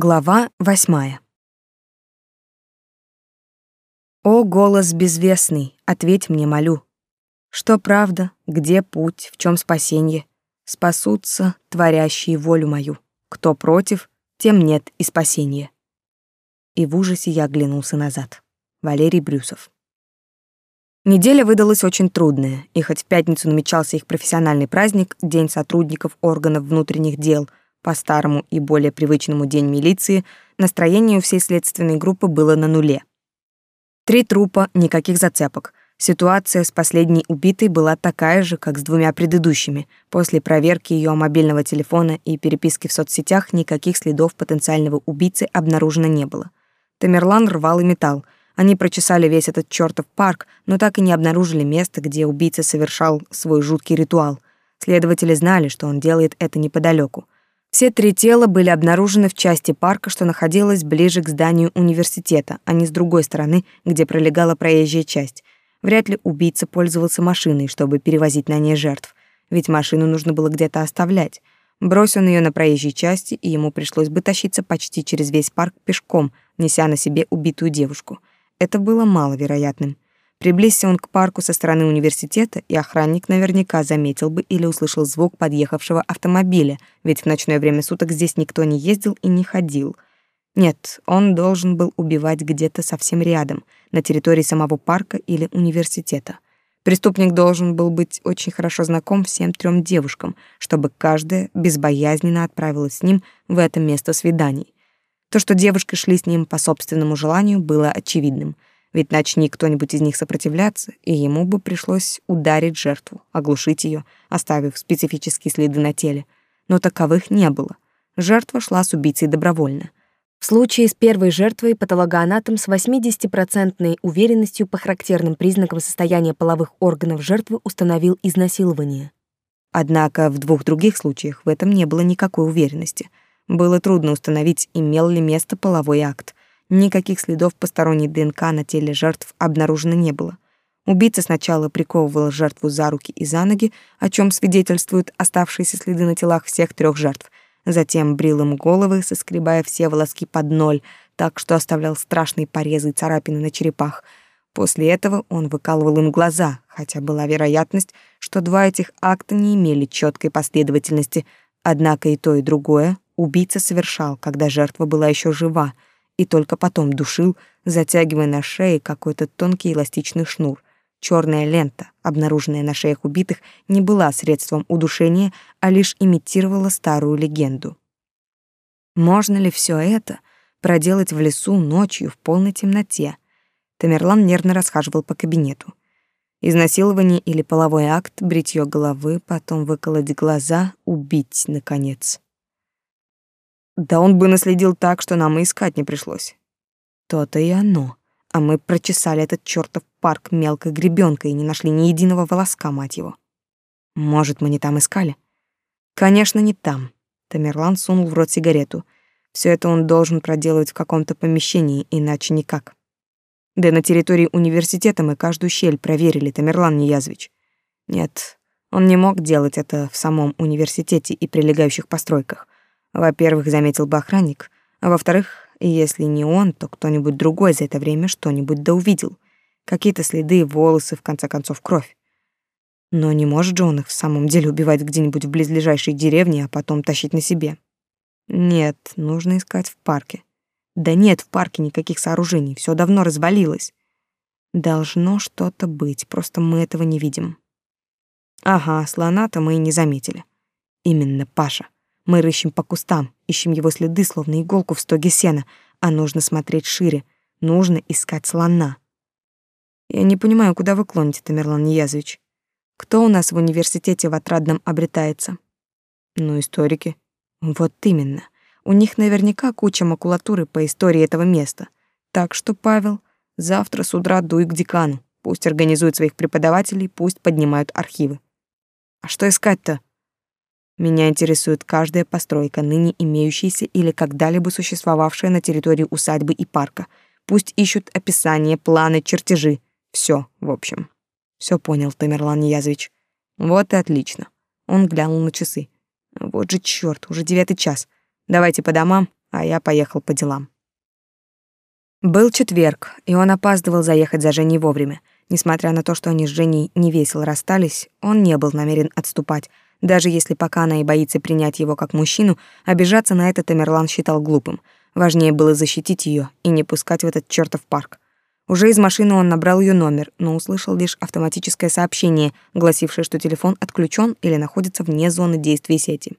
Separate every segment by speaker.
Speaker 1: Глава восьмая. О, голос безвестный, ответь мне, молю. Что правда, где путь, в чем спасенье? Спасутся творящие волю мою. Кто против, тем нет и спасения. И в ужасе я оглянулся назад. Валерий Брюсов. Неделя выдалась очень трудная, и хоть в пятницу намечался их профессиональный праздник, День сотрудников органов внутренних дел — по старому и более привычному день милиции настроение всей следственной группы было на нуле. Три трупа, никаких зацепок. Ситуация с последней убитой была такая же, как с двумя предыдущими. После проверки ее мобильного телефона и переписки в соцсетях никаких следов потенциального убийцы обнаружено не было. Тамерлан рвал и металл. Они прочесали весь этот чёртов парк, но так и не обнаружили место, где убийца совершал свой жуткий ритуал. Следователи знали, что он делает это неподалеку. Все три тела были обнаружены в части парка, что находилась ближе к зданию университета, а не с другой стороны, где пролегала проезжая часть. Вряд ли убийца пользовался машиной, чтобы перевозить на ней жертв, ведь машину нужно было где-то оставлять. Брось он ее на проезжей части, и ему пришлось бы тащиться почти через весь парк пешком, неся на себе убитую девушку. Это было маловероятным. Приблизься он к парку со стороны университета, и охранник наверняка заметил бы или услышал звук подъехавшего автомобиля, ведь в ночное время суток здесь никто не ездил и не ходил. Нет, он должен был убивать где-то совсем рядом, на территории самого парка или университета. Преступник должен был быть очень хорошо знаком всем трем девушкам, чтобы каждая безбоязненно отправилась с ним в это место свиданий. То, что девушки шли с ним по собственному желанию, было очевидным — ведь начни кто-нибудь из них сопротивляться, и ему бы пришлось ударить жертву, оглушить ее, оставив специфические следы на теле. Но таковых не было. Жертва шла с убийцей добровольно. В случае с первой жертвой патологоанатом с 80% уверенностью по характерным признакам состояния половых органов жертвы установил изнасилование. Однако в двух других случаях в этом не было никакой уверенности. Было трудно установить, имел ли место половой акт. Никаких следов посторонней ДНК на теле жертв обнаружено не было. Убийца сначала приковывал жертву за руки и за ноги, о чем свидетельствуют оставшиеся следы на телах всех трех жертв. Затем брил им головы, соскребая все волоски под ноль, так что оставлял страшные порезы и царапины на черепах. После этого он выкалывал им глаза, хотя была вероятность, что два этих акта не имели четкой последовательности. Однако и то, и другое убийца совершал, когда жертва была еще жива — и только потом душил, затягивая на шее какой-то тонкий эластичный шнур. Черная лента, обнаруженная на шеях убитых, не была средством удушения, а лишь имитировала старую легенду. Можно ли все это проделать в лесу ночью в полной темноте? Тамерлан нервно расхаживал по кабинету. Изнасилование или половой акт, бритье головы, потом выколоть глаза, убить, наконец. Да он бы наследил так, что нам и искать не пришлось. То-то и оно. А мы прочесали этот чертов парк мелкой гребенкой и не нашли ни единого волоска, мать его. Может, мы не там искали? Конечно, не там. Тамерлан сунул в рот сигарету. Все это он должен проделывать в каком-то помещении, иначе никак. Да на территории университета мы каждую щель проверили, Тамерлан Ниязвич. Нет, он не мог делать это в самом университете и прилегающих постройках. Во-первых, заметил бы охранник, а во-вторых, если не он, то кто-нибудь другой за это время что-нибудь да увидел. Какие-то следы, волосы, в конце концов, кровь. Но не может же он их в самом деле убивать где-нибудь в близлежащей деревне, а потом тащить на себе. Нет, нужно искать в парке. Да нет в парке никаких сооружений, все давно развалилось. Должно что-то быть, просто мы этого не видим. Ага, слона-то мы и не заметили. Именно Паша. Мы рыщем по кустам, ищем его следы, словно иголку в стоге сена, а нужно смотреть шире, нужно искать слона. Я не понимаю, куда вы клоните, Тамерлан Ниязович. Кто у нас в университете в Отрадном обретается? Ну, историки. Вот именно. У них наверняка куча макулатуры по истории этого места. Так что, Павел, завтра с утра дуй к декану. Пусть организует своих преподавателей, пусть поднимают архивы. А что искать-то? Меня интересует каждая постройка, ныне имеющаяся или когда-либо существовавшая на территории усадьбы и парка. Пусть ищут описания, планы, чертежи. Все, в общем. Все понял, Тамерлан Язович. Вот и отлично. Он глянул на часы. Вот же черт, уже девятый час. Давайте по домам, а я поехал по делам. Был четверг, и он опаздывал заехать за Женей вовремя. Несмотря на то, что они с Женей невесело расстались, он не был намерен отступать. Даже если пока она и боится принять его как мужчину, обижаться на это Тамерлан считал глупым. Важнее было защитить ее и не пускать в этот чертов парк. Уже из машины он набрал ее номер, но услышал лишь автоматическое сообщение, гласившее, что телефон отключен или находится вне зоны действия сети.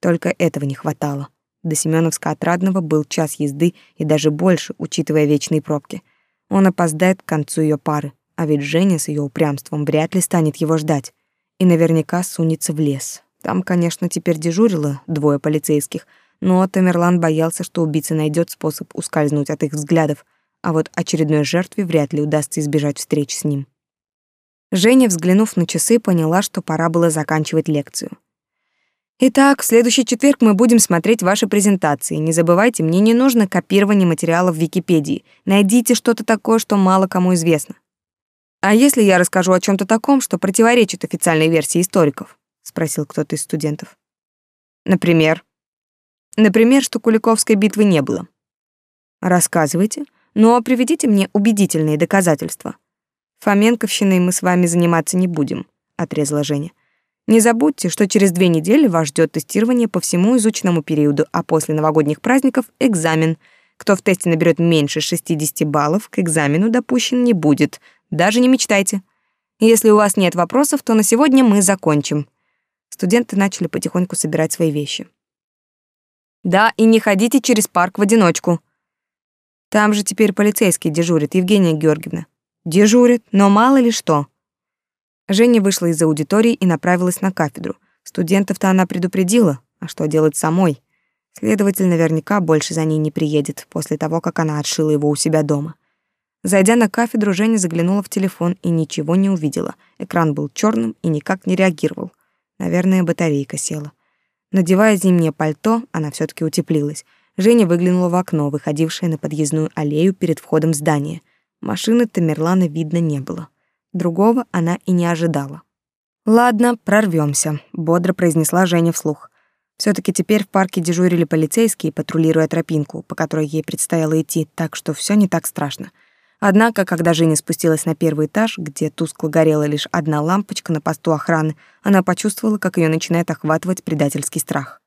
Speaker 1: Только этого не хватало. До Семеновска-Отрадного был час езды и даже больше, учитывая вечные пробки. Он опоздает к концу ее пары, а ведь Женя с ее упрямством вряд ли станет его ждать. И наверняка сунется в лес. Там, конечно, теперь дежурило двое полицейских, но Тамерлан боялся, что убийца найдет способ ускользнуть от их взглядов, а вот очередной жертве вряд ли удастся избежать встреч с ним. Женя, взглянув на часы, поняла, что пора было заканчивать лекцию. Итак, в следующий четверг мы будем смотреть ваши презентации. Не забывайте, мне не нужно копирование материалов в Википедии. Найдите что-то такое, что мало кому известно. А если я расскажу о чем то таком, что противоречит официальной версии историков? спросил кто-то из студентов. Например, например, что Куликовской битвы не было. Рассказывайте, но приведите мне убедительные доказательства. Фоменковщиной мы с вами заниматься не будем, отрезала Женя. Не забудьте, что через две недели вас ждет тестирование по всему изученному периоду, а после новогодних праздников — экзамен. Кто в тесте наберет меньше 60 баллов, к экзамену допущен не будет. Даже не мечтайте. Если у вас нет вопросов, то на сегодня мы закончим. Студенты начали потихоньку собирать свои вещи. Да, и не ходите через парк в одиночку. Там же теперь полицейский дежурит, Евгения Георгиевна. Дежурит, но мало ли что. Женя вышла из аудитории и направилась на кафедру. Студентов-то она предупредила, а что делать самой? Следователь наверняка больше за ней не приедет после того, как она отшила его у себя дома. Зайдя на кафедру, Женя заглянула в телефон и ничего не увидела. Экран был черным и никак не реагировал. Наверное, батарейка села. Надевая зимнее пальто, она все таки утеплилась. Женя выглянула в окно, выходившее на подъездную аллею перед входом в здание. Машины Тамерлана видно не было. Другого она и не ожидала. «Ладно, прорвемся, бодро произнесла Женя вслух. Все таки теперь в парке дежурили полицейские, патрулируя тропинку, по которой ей предстояло идти, так что все не так страшно. Однако, когда Женя спустилась на первый этаж, где тускло горела лишь одна лампочка на посту охраны, она почувствовала, как ее начинает охватывать предательский страх.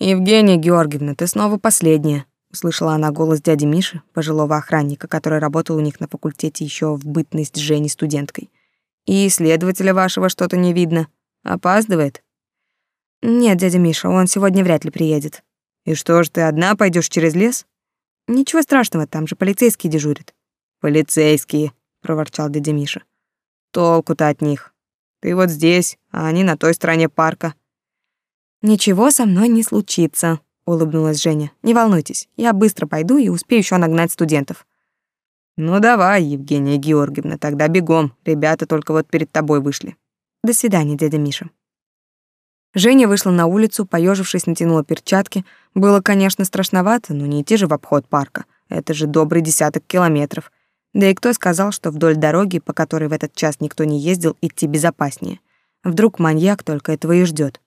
Speaker 1: «Евгения Георгиевна, ты снова последняя», услышала она голос дяди Миши, пожилого охранника, который работал у них на факультете еще в бытность Жени студенткой. И следователя вашего что-то не видно. Опаздывает? Нет, дядя Миша, он сегодня вряд ли приедет. И что ж ты одна пойдешь через лес? Ничего страшного, там же полицейские дежурят. Полицейские, проворчал дядя Миша. Толку-то от них. Ты вот здесь, а они на той стороне парка. Ничего со мной не случится, улыбнулась Женя. Не волнуйтесь, я быстро пойду и успею еще нагнать студентов. Ну давай, Евгения Георгиевна, тогда бегом. Ребята только вот перед тобой вышли. До свидания, дядя Миша. Женя вышла на улицу, поежившись, натянула перчатки. Было, конечно, страшновато, но не идти же в обход парка. Это же добрый десяток километров. Да и кто сказал, что вдоль дороги, по которой в этот час никто не ездил, идти безопаснее? Вдруг маньяк только этого и ждет.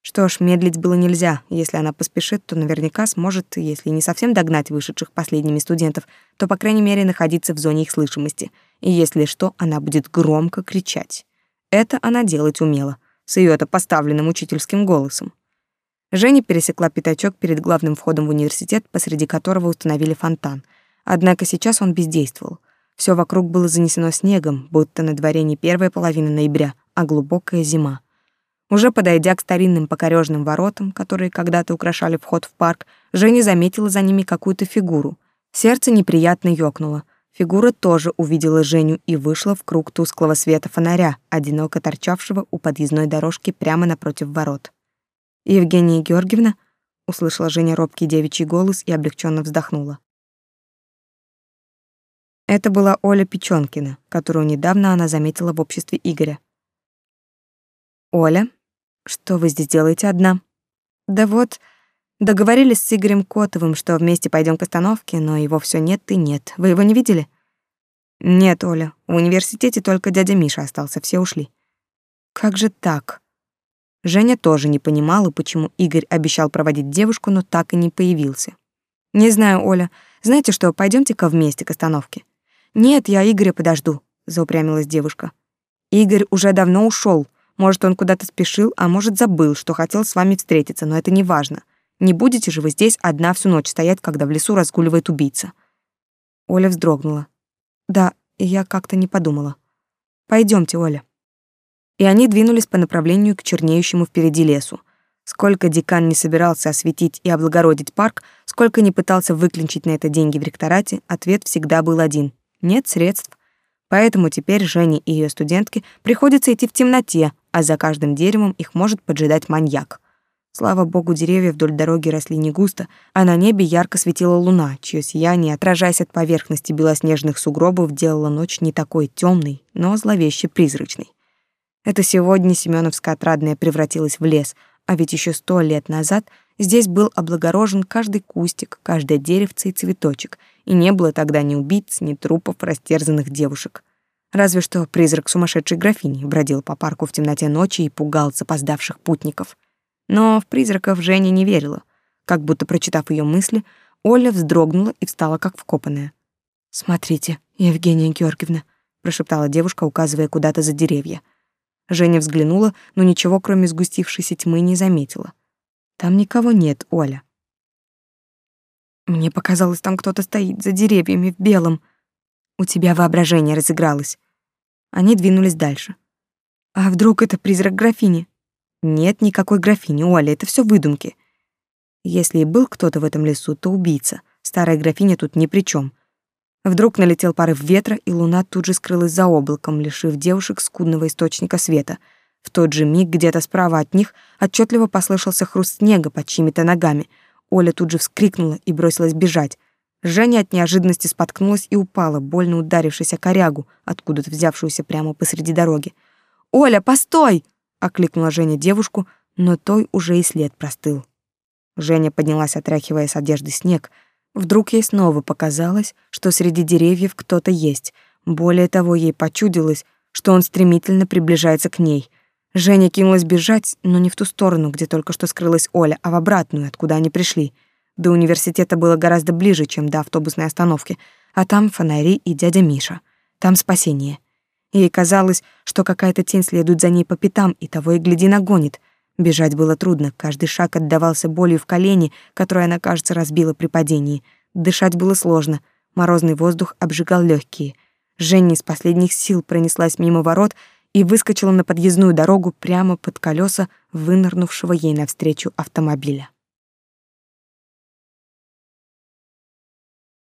Speaker 1: Что ж, медлить было нельзя. Если она поспешит, то наверняка сможет, если не совсем догнать вышедших последними студентов, то, по крайней мере, находиться в зоне их слышимости. И если что, она будет громко кричать. Это она делать умела, с ее-то поставленным учительским голосом. Женя пересекла пятачок перед главным входом в университет, посреди которого установили фонтан. Однако сейчас он бездействовал. Все вокруг было занесено снегом, будто на дворе не первая половина ноября, а глубокая зима. Уже подойдя к старинным покорежным воротам, которые когда-то украшали вход в парк, Женя заметила за ними какую-то фигуру. Сердце неприятно ёкнуло. Фигура тоже увидела Женю и вышла в круг тусклого света фонаря, одиноко торчавшего у подъездной дорожки прямо напротив ворот. «Евгения Георгиевна?» — услышала Женя робкий девичий голос и облегченно вздохнула. Это была Оля Печёнкина, которую недавно она заметила в обществе Игоря. «Оля?» Что вы здесь делаете одна? Да вот, договорились с Игорем Котовым, что вместе пойдем к остановке, но его все нет и нет. Вы его не видели? Нет, Оля. В университете только дядя Миша остался, все ушли. Как же так? Женя тоже не понимала, почему Игорь обещал проводить девушку, но так и не появился. «Не знаю, Оля. Знаете что, пойдемте ка вместе к остановке». «Нет, я Игоря подожду», — заупрямилась девушка. «Игорь уже давно ушел. Может, он куда-то спешил, а может, забыл, что хотел с вами встретиться, но это не важно. Не будете же вы здесь одна всю ночь стоять, когда в лесу разгуливает убийца?» Оля вздрогнула. «Да, я как-то не подумала. Пойдемте, Оля» и они двинулись по направлению к чернеющему впереди лесу. Сколько декан не собирался осветить и облагородить парк, сколько не пытался выклинчить на это деньги в ректорате, ответ всегда был один — нет средств. Поэтому теперь Жене и ее студентке приходится идти в темноте, а за каждым деревом их может поджидать маньяк. Слава богу, деревья вдоль дороги росли не густо, а на небе ярко светила луна, чье сияние, отражаясь от поверхности белоснежных сугробов, делало ночь не такой темной, но зловеще призрачной. Это сегодня Семеновская отрадная превратилась в лес, а ведь еще сто лет назад здесь был облагорожен каждый кустик, каждое деревце и цветочек, и не было тогда ни убийц, ни трупов растерзанных девушек. Разве что призрак сумасшедшей графини бродил по парку в темноте ночи и пугал запоздавших путников. Но в призраков Женя не верила. Как будто прочитав ее мысли, Оля вздрогнула и встала как вкопанная. «Смотрите, Евгения Георгиевна», — прошептала девушка, указывая куда-то за деревья — Женя взглянула, но ничего, кроме сгустившейся тьмы, не заметила. Там никого нет, Оля. Мне показалось, там кто-то стоит за деревьями в белом. У тебя воображение разыгралось. Они двинулись дальше. А вдруг это призрак графини? Нет никакой графини, Оля, это все выдумки. Если и был кто-то в этом лесу, то убийца. Старая графиня тут ни при чем. Вдруг налетел порыв ветра, и луна тут же скрылась за облаком, лишив девушек скудного источника света. В тот же миг где-то справа от них отчетливо послышался хруст снега под чьими-то ногами. Оля тут же вскрикнула и бросилась бежать. Женя от неожиданности споткнулась и упала, больно ударившись о корягу, откуда-то взявшуюся прямо посреди дороги. «Оля, постой!» — окликнула Женя девушку, но той уже и след простыл. Женя поднялась, отряхивая с одежды снег — Вдруг ей снова показалось, что среди деревьев кто-то есть. Более того, ей почудилось, что он стремительно приближается к ней. Женя кинулась бежать, но не в ту сторону, где только что скрылась Оля, а в обратную, откуда они пришли. До университета было гораздо ближе, чем до автобусной остановки, а там фонари и дядя Миша. Там спасение. Ей казалось, что какая-то тень следует за ней по пятам, и того и гляди нагонит. Бежать было трудно, каждый шаг отдавался болью в колени, которую она, кажется, разбила при падении. Дышать было сложно, морозный воздух обжигал легкие. Женя из последних сил пронеслась мимо ворот и выскочила на подъездную дорогу прямо под колеса вынырнувшего ей навстречу автомобиля.